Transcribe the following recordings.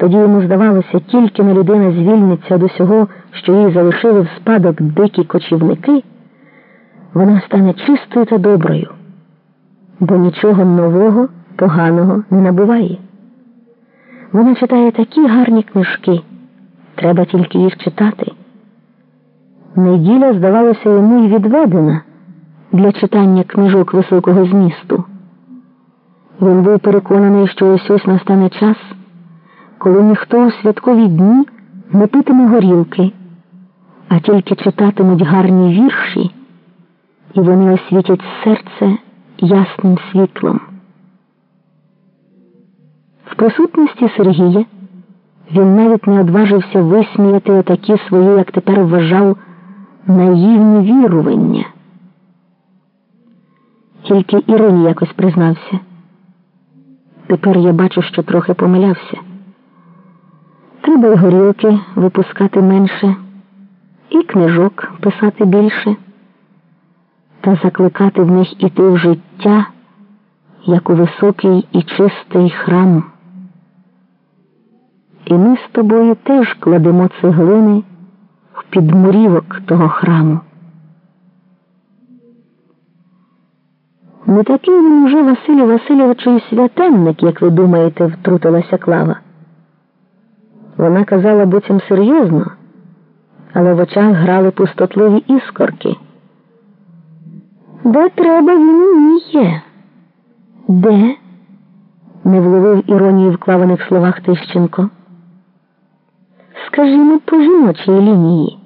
Тоді йому здавалося, тільки не людина звільниться до усього, що їй залишили в спадок дикі кочівники, вона стане чистою та доброю, бо нічого нового, поганого не набуває. Вона читає такі гарні книжки, треба тільки їх читати. Неділя, здавалося, йому й відведена для читання книжок високого змісту. Він був переконаний, що ось ось настане час, коли ніхто у святкові дні не питиме горілки, а тільки читатимуть гарні вірші, і вони освітять серце ясним світлом. В присутності Сергія він навіть не одважився висміяти отакі свої, як тепер вважав, наївні вірування. Тільки Ірині якось признався. Тепер я бачу, що трохи помилявся. Треба й горілки випускати менше, і книжок писати більше, та закликати в них іти в життя, як у високий і чистий храм. І ми з тобою теж кладемо цеглини в підмурівок того храму. Не такий він уже Василю Васильовичу і святенник, як ви думаєте, втрутилася Клава. Вона казала буцім серйозно, але в очах грали пустотливі іскорки. Де треба він уміє? Де? не вловив іронії в клаваних словах Тищенко. Скажімо, по жіночій лінії.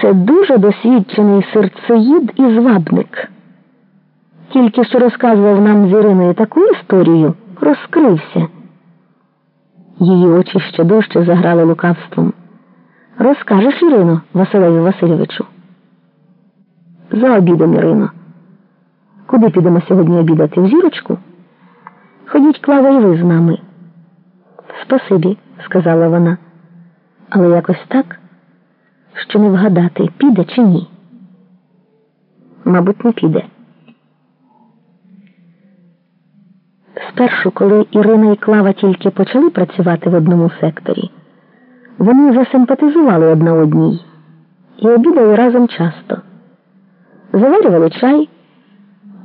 Це дуже досвідчений серцеїд і звабник. Тільки що розказував нам з Іриною таку історію, розкрився. Її очі ще дужче заграли лукавством. Розкажеш, Ірино, Василеві Васильовичу. За обідом, Ірино. Куди підемо сьогодні обідати? В зірочку? Ходіть, Клава, і ви з нами. Спасибі, сказала вона, але якось так, що не вгадати, піде чи ні. Мабуть, не піде. Спершу, коли Ірина і Клава тільки почали працювати в одному секторі, вони засимпатизували одна одній і обідали разом часто. Заварювали чай,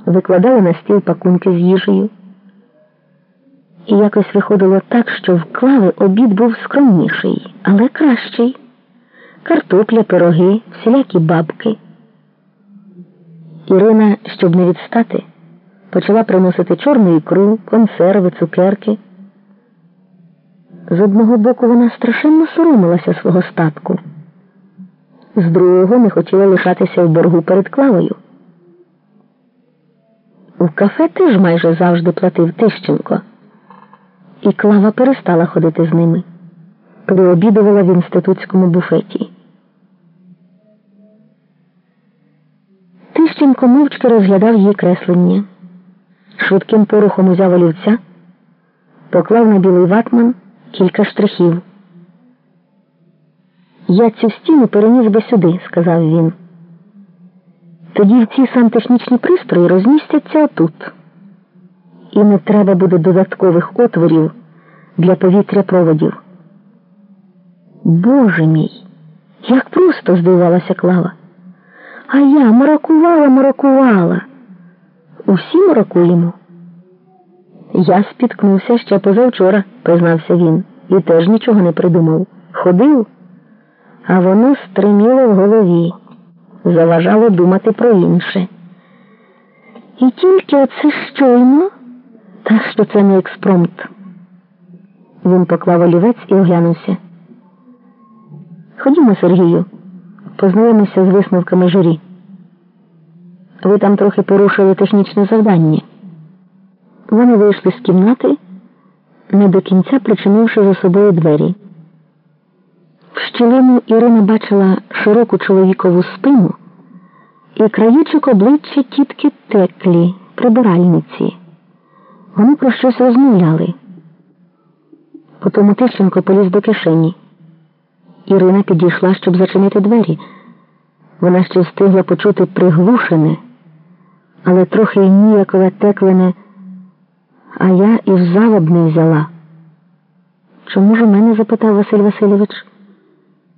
викладали на стіл пакунки з їжею. І якось виходило так, що в Клави обід був скромніший, але кращий. Картопля, пироги, всілякі бабки. Ірина, щоб не відстати, почала приносити чорну ікру, консерви, цукерки. З одного боку вона страшенно соромилася свого статку, з другого не хотіла лишатися в боргу перед клавою. У кафе теж майже завжди платив Тищенко, і клава перестала ходити з ними. Приобідувала в інститутському буфеті. Тищенко мовчки розглядав її креслення швидким порухом узяв олівця, поклав на білий ватман кілька штрихів. Я цю стіну переніс би сюди, сказав він. Тоді ці сантехнічні пристрої розмістяться отут. І не треба буде додаткових отворів для повітря проводів. Боже мій, як просто здивувалася Клава. А я маракувала, маракувала. Усі морокуємо. Я спіткнувся ще позавчора, признався він, і теж нічого не придумав. Ходив, а воно стриміло в голові, заважало думати про інше. І тільки оце щойно, так що це не експромт. Він поклав олівець і оглянувся. Ходімо, Сергію, познайомимося з висновками журі. Ви там трохи порушили технічне завдання. Вони вийшли з кімнати, не до кінця причинивши за собою двері. В щілину Ірина бачила широку чоловікову спину і краєчок обличчя тітки теклі, прибиральниці. Вони про щось розмовляли. Потім Тищенко поліз до кишені. Ірина підійшла, щоб зачинити двері. Вона ще встигла почути приглушене, але трохи ніякове теклене, а я і в завод не взяла. Чому ж у мене? запитав Василь Васильович.